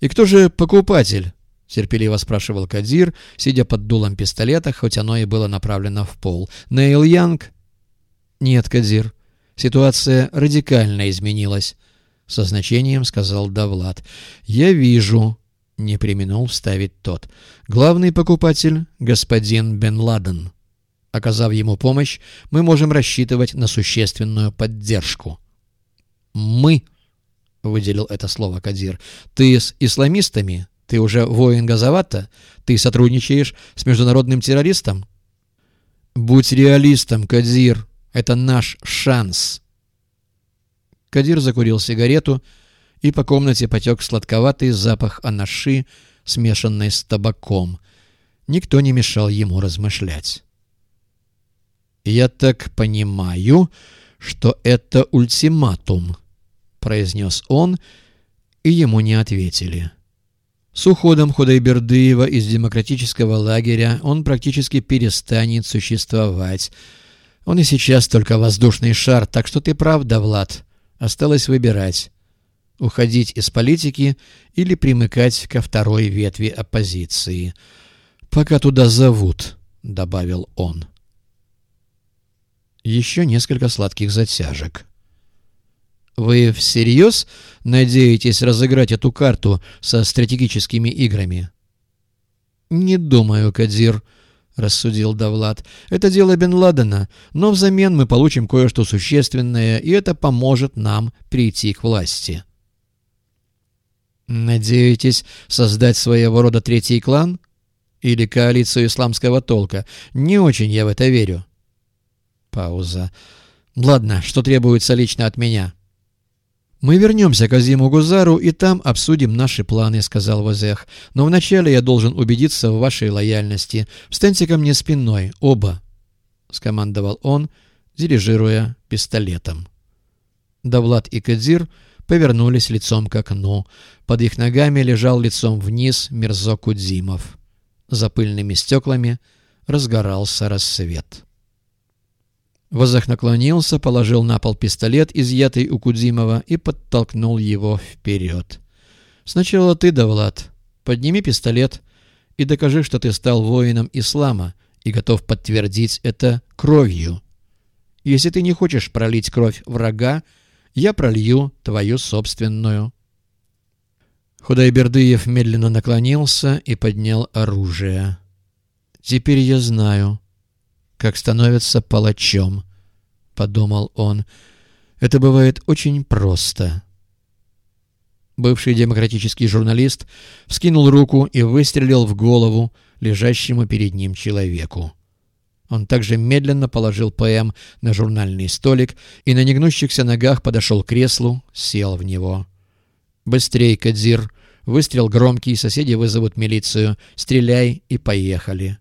«И кто же покупатель?» — терпеливо спрашивал Кадир, сидя под дулом пистолета, хоть оно и было направлено в пол. «Нейл Янг?» «Нет, Кадир. Ситуация радикально изменилась», — со значением сказал Давлад. «Я вижу», — не применул вставить тот. «Главный покупатель — господин Бен Ладен. Оказав ему помощь, мы можем рассчитывать на существенную поддержку». «Мы», — выделил это слово Кадир, — «ты с исламистами?» Ты уже воин Газавата? Ты сотрудничаешь с международным террористом? Будь реалистом, Кадир. Это наш шанс. Кадир закурил сигарету, и по комнате потек сладковатый запах анаши, смешанный с табаком. Никто не мешал ему размышлять. «Я так понимаю, что это ультиматум», — произнес он, и ему не ответили. С уходом Худайбердыева из демократического лагеря он практически перестанет существовать. Он и сейчас только воздушный шар, так что ты прав, Влад. Осталось выбирать. Уходить из политики или примыкать ко второй ветви оппозиции. «Пока туда зовут», — добавил он. Еще несколько сладких затяжек. Вы всерьез надеетесь разыграть эту карту со стратегическими играми? Не думаю, Кадир, рассудил Давлад. Это дело Бен Ладена, но взамен мы получим кое-что существенное, и это поможет нам прийти к власти. Надеетесь создать своего рода третий клан? Или коалицию исламского толка? Не очень я в это верю. Пауза. Ладно, что требуется лично от меня? «Мы вернемся к Азиму Гузару и там обсудим наши планы», — сказал Вазех. «Но вначале я должен убедиться в вашей лояльности. Встаньте ко мне спиной, оба», — скомандовал он, дирижируя пистолетом. Давлад и Кадзир повернулись лицом к окну. Под их ногами лежал лицом вниз Мирзо Кудзимов. За пыльными стеклами разгорался рассвет. Возах наклонился, положил на пол пистолет, изъятый у Кудзимова, и подтолкнул его вперед. «Сначала ты, Давлад, подними пистолет и докажи, что ты стал воином ислама и готов подтвердить это кровью. Если ты не хочешь пролить кровь врага, я пролью твою собственную». Худайбердыев медленно наклонился и поднял оружие. «Теперь я знаю» как становится палачом, — подумал он. Это бывает очень просто. Бывший демократический журналист вскинул руку и выстрелил в голову лежащему перед ним человеку. Он также медленно положил ПМ на журнальный столик и на негнущихся ногах подошел к креслу, сел в него. «Быстрей, Кадзир!» Выстрел громкий, соседи вызовут милицию. Стреляй и поехали.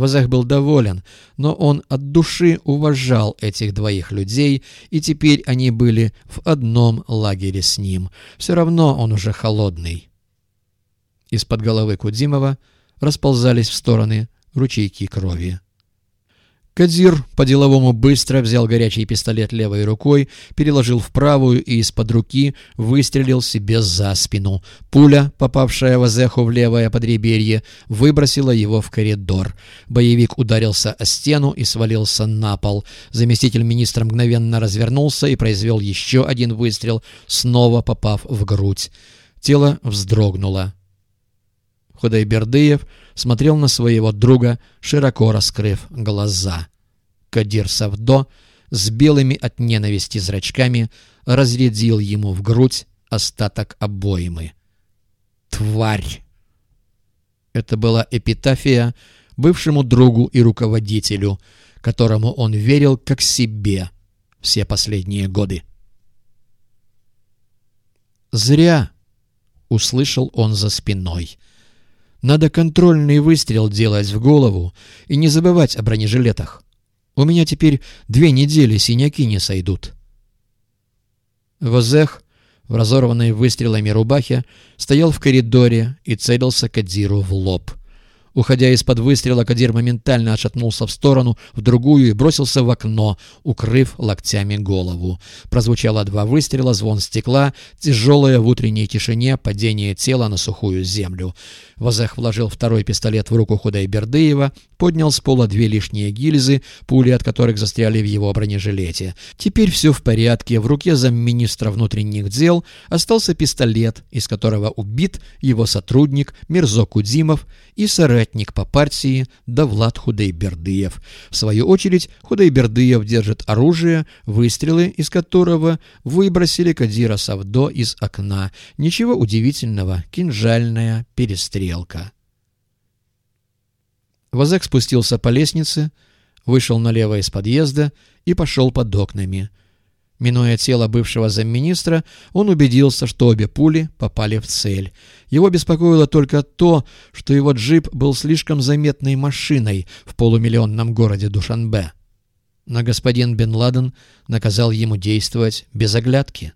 Вазах был доволен, но он от души уважал этих двоих людей, и теперь они были в одном лагере с ним. Все равно он уже холодный. Из-под головы Кудзимова расползались в стороны ручейки крови. Кадзир по-деловому быстро взял горячий пистолет левой рукой, переложил в правую и из-под руки выстрелил себе за спину. Пуля, попавшая Вазеху в левое подреберье, выбросила его в коридор. Боевик ударился о стену и свалился на пол. Заместитель министра мгновенно развернулся и произвел еще один выстрел, снова попав в грудь. Тело вздрогнуло. Худайбердыев смотрел на своего друга, широко раскрыв глаза. Кадир Савдо с белыми от ненависти зрачками разрядил ему в грудь остаток обоймы. «Тварь!» Это была эпитафия бывшему другу и руководителю, которому он верил как себе все последние годы. «Зря!» — услышал он за спиной — надо контрольный выстрел делать в голову и не забывать о бронежилетах. У меня теперь две недели синяки не сойдут. Возех в разорванной выстрелами рубахе стоял в коридоре и целился Кадзиру в лоб. Уходя из-под выстрела, Кадир моментально отшатнулся в сторону, в другую и бросился в окно, укрыв локтями голову. Прозвучало два выстрела, звон стекла, тяжелое в утренней тишине падение тела на сухую землю. Вазах вложил второй пистолет в руку Худайбердыева, поднял с пола две лишние гильзы, пули от которых застряли в его бронежилете. Теперь все в порядке, в руке замминистра внутренних дел остался пистолет, из которого убит его сотрудник Мирзо Кудимов и соратник по партии Давлад Худайбердыев. В свою очередь Худайбердыев держит оружие, выстрелы из которого выбросили Кадира Савдо из окна. Ничего удивительного, кинжальная перестрелка. Вазек спустился по лестнице, вышел налево из подъезда и пошел под окнами. Минуя тело бывшего замминистра, он убедился, что обе пули попали в цель. Его беспокоило только то, что его джип был слишком заметной машиной в полумиллионном городе Душанбе. Но господин Бен Ладен наказал ему действовать без оглядки.